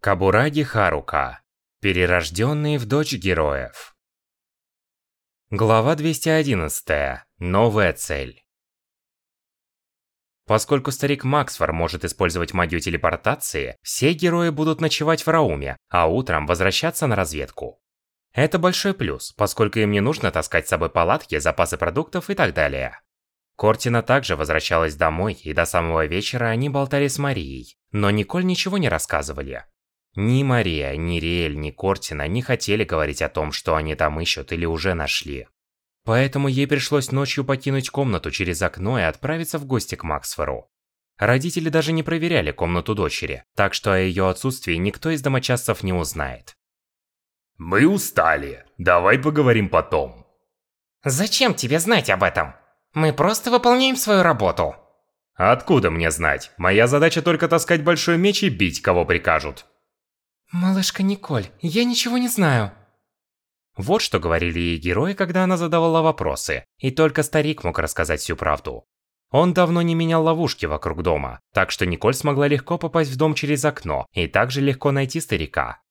Кабураги Харука. Перерожденный в дочь героев. Глава 211. Новая цель. Поскольку старик Максфор может использовать магию телепортации, все герои будут ночевать в Рауме, а утром возвращаться на разведку. Это большой плюс, поскольку им не нужно таскать с собой палатки, запасы продуктов и так далее. Кортина также возвращалась домой, и до самого вечера они болтали с Марией, но Николь ничего не рассказывали. Ни Мария, ни Риэль, ни Кортина не хотели говорить о том, что они там ищут или уже нашли. Поэтому ей пришлось ночью покинуть комнату через окно и отправиться в гости к Максфору. Родители даже не проверяли комнату дочери, так что о ее отсутствии никто из домочадцев не узнает. «Мы устали. Давай поговорим потом». «Зачем тебе знать об этом? Мы просто выполняем свою работу». «Откуда мне знать? Моя задача только таскать большой меч и бить, кого прикажут». «Малышка Николь, я ничего не знаю». Вот что говорили ей герои, когда она задавала вопросы, и только старик мог рассказать всю правду. Он давно не менял ловушки вокруг дома, так что Николь смогла легко попасть в дом через окно и также легко найти старика.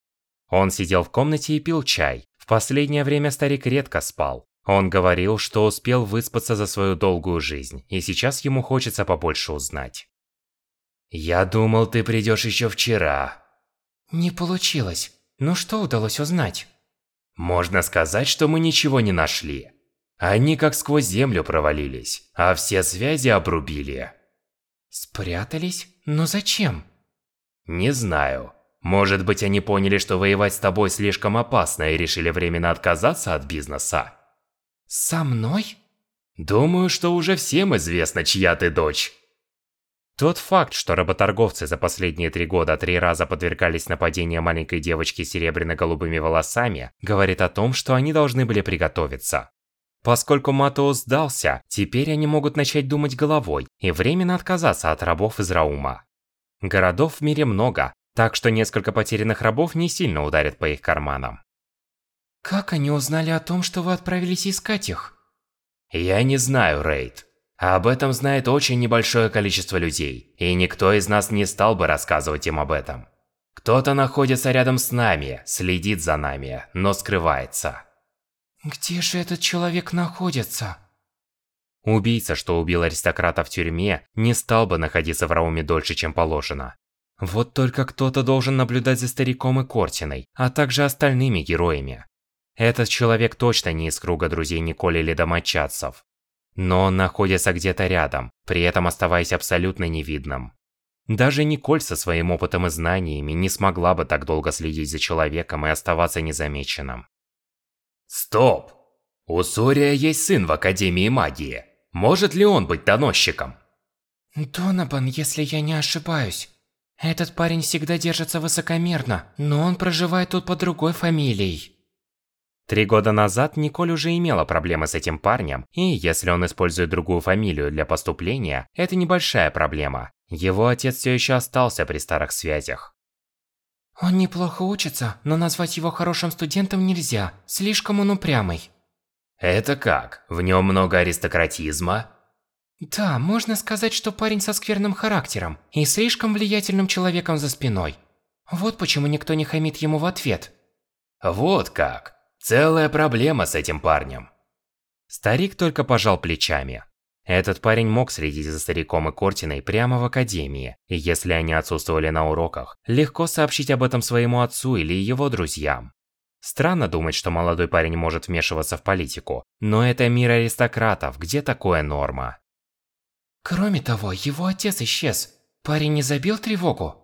Он сидел в комнате и пил чай. В последнее время старик редко спал. Он говорил, что успел выспаться за свою долгую жизнь, и сейчас ему хочется побольше узнать. «Я думал, ты придешь еще вчера», не получилось. Но что удалось узнать? Можно сказать, что мы ничего не нашли. Они как сквозь землю провалились, а все связи обрубили. Спрятались? Но зачем? Не знаю. Может быть, они поняли, что воевать с тобой слишком опасно и решили временно отказаться от бизнеса? Со мной? Думаю, что уже всем известно, чья ты дочь. Тот факт, что работорговцы за последние три года три раза подвергались нападению маленькой девочки с серебряно-голубыми волосами, говорит о том, что они должны были приготовиться. Поскольку Матоус сдался, теперь они могут начать думать головой и временно отказаться от рабов из Раума. Городов в мире много, так что несколько потерянных рабов не сильно ударят по их карманам. Как они узнали о том, что вы отправились искать их? Я не знаю, Рейд. Об этом знает очень небольшое количество людей, и никто из нас не стал бы рассказывать им об этом. Кто-то находится рядом с нами, следит за нами, но скрывается. Где же этот человек находится? Убийца, что убил аристократа в тюрьме, не стал бы находиться в Рауме дольше, чем положено. Вот только кто-то должен наблюдать за стариком и Кортиной, а также остальными героями. Этот человек точно не из круга друзей Николи или домочадцев. Но он находится где-то рядом, при этом оставаясь абсолютно невидным. Даже Николь со своим опытом и знаниями не смогла бы так долго следить за человеком и оставаться незамеченным. Стоп! У Сория есть сын в Академии Магии. Может ли он быть доносчиком? Донабан, если я не ошибаюсь. Этот парень всегда держится высокомерно, но он проживает тут под другой фамилией. Три года назад Николь уже имела проблемы с этим парнем, и если он использует другую фамилию для поступления, это небольшая проблема. Его отец все еще остался при старых связях. Он неплохо учится, но назвать его хорошим студентом нельзя, слишком он упрямый. Это как? В нем много аристократизма? Да, можно сказать, что парень со скверным характером и слишком влиятельным человеком за спиной. Вот почему никто не хамит ему в ответ. Вот как. Целая проблема с этим парнем. Старик только пожал плечами. Этот парень мог следить за стариком и Кортиной прямо в академии, и если они отсутствовали на уроках, легко сообщить об этом своему отцу или его друзьям. Странно думать, что молодой парень может вмешиваться в политику, но это мир аристократов, где такое норма. Кроме того, его отец исчез. Парень не забил тревогу?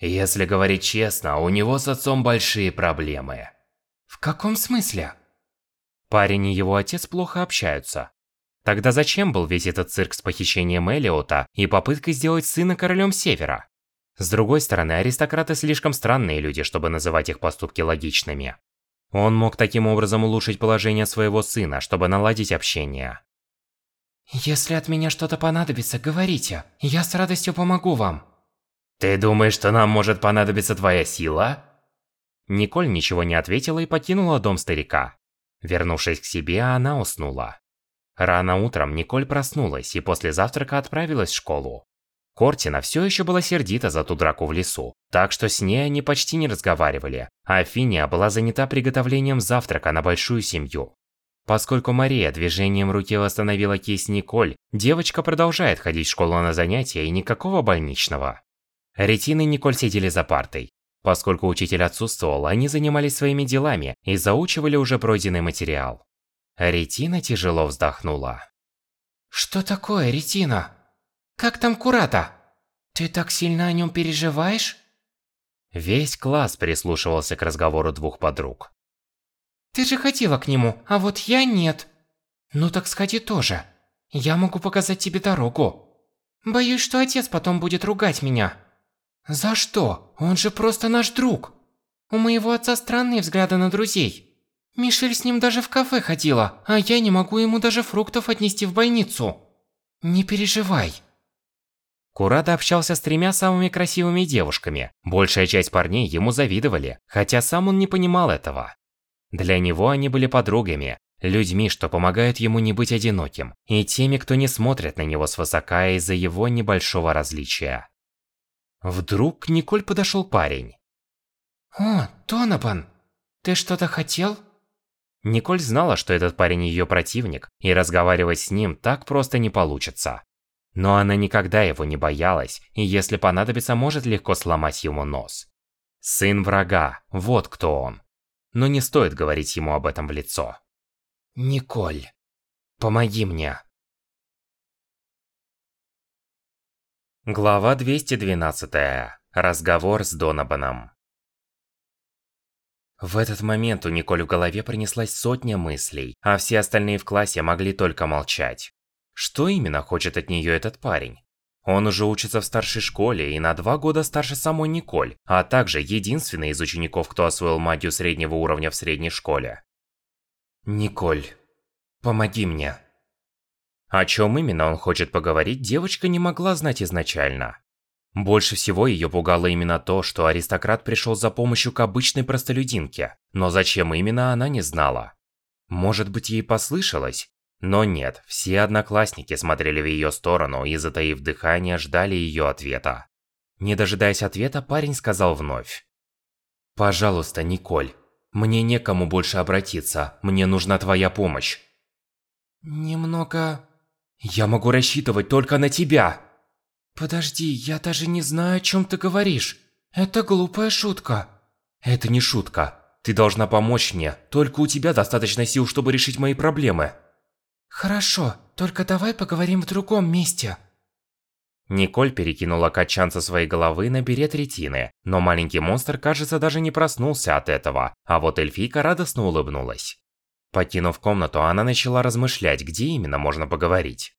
Если говорить честно, у него с отцом большие проблемы. В каком смысле? Парень и его отец плохо общаются. Тогда зачем был весь этот цирк с похищением Элиота и попыткой сделать сына королем Севера? С другой стороны, аристократы слишком странные люди, чтобы называть их поступки логичными. Он мог таким образом улучшить положение своего сына, чтобы наладить общение. Если от меня что-то понадобится, говорите. Я с радостью помогу вам. Ты думаешь, что нам может понадобиться твоя сила? Николь ничего не ответила и покинула дом старика. Вернувшись к себе, она уснула. Рано утром Николь проснулась и после завтрака отправилась в школу. Кортина все еще была сердита за ту драку в лесу, так что с ней они почти не разговаривали, а Финия была занята приготовлением завтрака на большую семью. Поскольку Мария движением руки восстановила кисть Николь, девочка продолжает ходить в школу на занятия и никакого больничного. Ретин Николь сидели за партой. Поскольку учитель отсутствовал, они занимались своими делами и заучивали уже пройденный материал. Ретина тяжело вздохнула. Что такое, Ретина? Как там Курата? Ты так сильно о нем переживаешь? Весь класс прислушивался к разговору двух подруг. Ты же ходила к нему, а вот я нет. Ну так сходи тоже. Я могу показать тебе дорогу. Боюсь, что отец потом будет ругать меня. За что? Он же просто наш друг. У моего отца странные взгляды на друзей. Мишель с ним даже в кафе ходила, а я не могу ему даже фруктов отнести в больницу. Не переживай. Курата общался с тремя самыми красивыми девушками. Большая часть парней ему завидовали, хотя сам он не понимал этого. Для него они были подругами, людьми, что помогают ему не быть одиноким, и теми, кто не смотрит на него свысока из-за его небольшого различия. Вдруг к Николь подошел парень. «О, Тонабан, ты что-то хотел?» Николь знала, что этот парень ее противник, и разговаривать с ним так просто не получится. Но она никогда его не боялась, и если понадобится, может легко сломать ему нос. Сын врага, вот кто он но не стоит говорить ему об этом в лицо. Николь, помоги мне. Глава 212. Разговор с Донабаном. В этот момент у Николь в голове пронеслась сотня мыслей, а все остальные в классе могли только молчать. Что именно хочет от нее этот парень? Он уже учится в старшей школе и на два года старше самой Николь, а также единственный из учеников, кто освоил магию среднего уровня в средней школе. Николь, помоги мне. О чем именно он хочет поговорить, девочка не могла знать изначально. Больше всего ее пугало именно то, что аристократ пришел за помощью к обычной простолюдинке, но зачем именно она не знала. Может быть ей послышалось, но нет, все одноклассники смотрели в ее сторону и, затаив дыхание, ждали ее ответа. Не дожидаясь ответа, парень сказал вновь. «Пожалуйста, Николь, мне некому больше обратиться, мне нужна твоя помощь». «Немного...» «Я могу рассчитывать только на тебя!» «Подожди, я даже не знаю, о чем ты говоришь. Это глупая шутка». «Это не шутка. Ты должна помочь мне, только у тебя достаточно сил, чтобы решить мои проблемы». Хорошо, только давай поговорим в другом месте. Николь перекинула качан со своей головы на берет ретины, но маленький монстр, кажется, даже не проснулся от этого, а вот эльфийка радостно улыбнулась. Покинув комнату, она начала размышлять, где именно можно поговорить.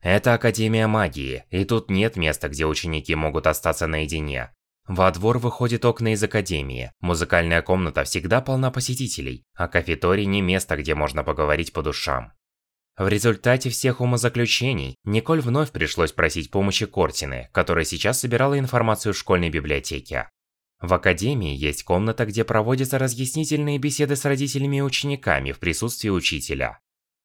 Это Академия Магии, и тут нет места, где ученики могут остаться наедине. Во двор выходят окна из Академии, музыкальная комната всегда полна посетителей, а кафеторий не место, где можно поговорить по душам. В результате всех умозаключений, Николь вновь пришлось просить помощи Кортины, которая сейчас собирала информацию в школьной библиотеке. В академии есть комната, где проводятся разъяснительные беседы с родителями и учениками в присутствии учителя.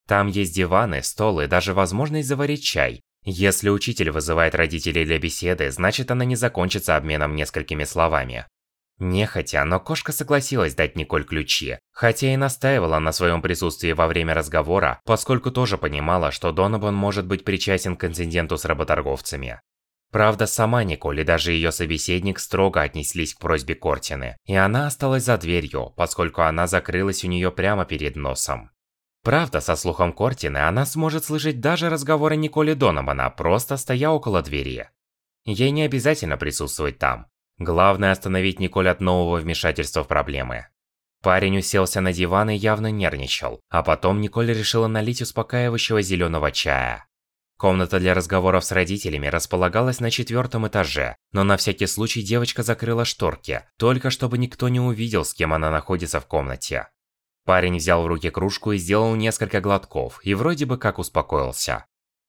Там есть диваны, стол и даже возможность заварить чай. Если учитель вызывает родителей для беседы, значит она не закончится обменом несколькими словами. Нехотя, но кошка согласилась дать Николь ключи, хотя и настаивала на своем присутствии во время разговора, поскольку тоже понимала, что Донован может быть причастен к инциденту с работорговцами. Правда, сама Николь и даже ее собеседник строго отнеслись к просьбе Кортины, и она осталась за дверью, поскольку она закрылась у нее прямо перед носом. Правда, со слухом Кортины она сможет слышать даже разговоры Николи Донована, просто стоя около двери. Ей не обязательно присутствовать там, Главное остановить Николь от нового вмешательства в проблемы. Парень уселся на диван и явно нервничал, а потом Николь решила налить успокаивающего зеленого чая. Комната для разговоров с родителями располагалась на четвертом этаже, но на всякий случай девочка закрыла шторки, только чтобы никто не увидел, с кем она находится в комнате. Парень взял в руки кружку и сделал несколько глотков, и вроде бы как успокоился.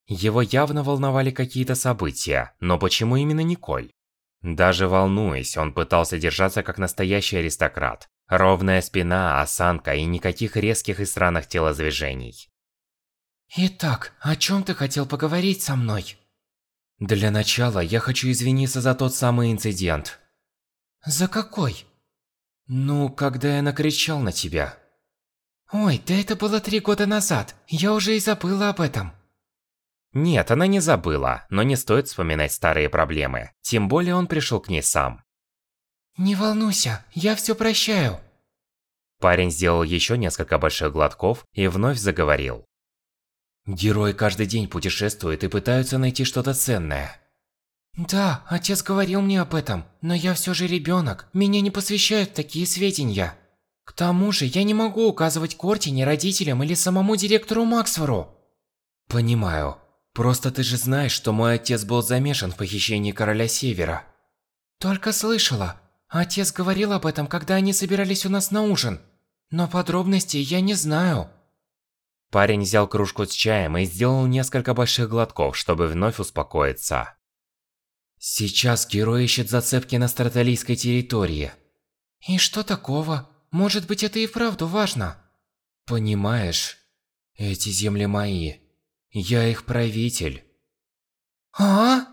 Его явно волновали какие-то события, но почему именно Николь? Даже волнуясь, он пытался держаться как настоящий аристократ. Ровная спина, осанка и никаких резких и странных телодвижений. Итак, о чем ты хотел поговорить со мной? Для начала я хочу извиниться за тот самый инцидент. За какой? Ну, когда я накричал на тебя. Ой, да это было три года назад. Я уже и забыла об этом. Нет, она не забыла, но не стоит вспоминать старые проблемы. Тем более он пришел к ней сам. Не волнуйся, я все прощаю. Парень сделал еще несколько больших глотков и вновь заговорил. Герои каждый день путешествуют и пытаются найти что-то ценное. Да, отец говорил мне об этом, но я все же ребенок, меня не посвящают такие сведения. К тому же, я не могу указывать Кортине, родителям или самому директору Максвору. Понимаю. Просто ты же знаешь, что мой отец был замешан в похищении Короля Севера. Только слышала. Отец говорил об этом, когда они собирались у нас на ужин. Но подробностей я не знаю. Парень взял кружку с чаем и сделал несколько больших глотков, чтобы вновь успокоиться. Сейчас герой ищет зацепки на страталийской территории. И что такого? Может быть, это и вправду важно? Понимаешь, эти земли мои. Я их правитель. А?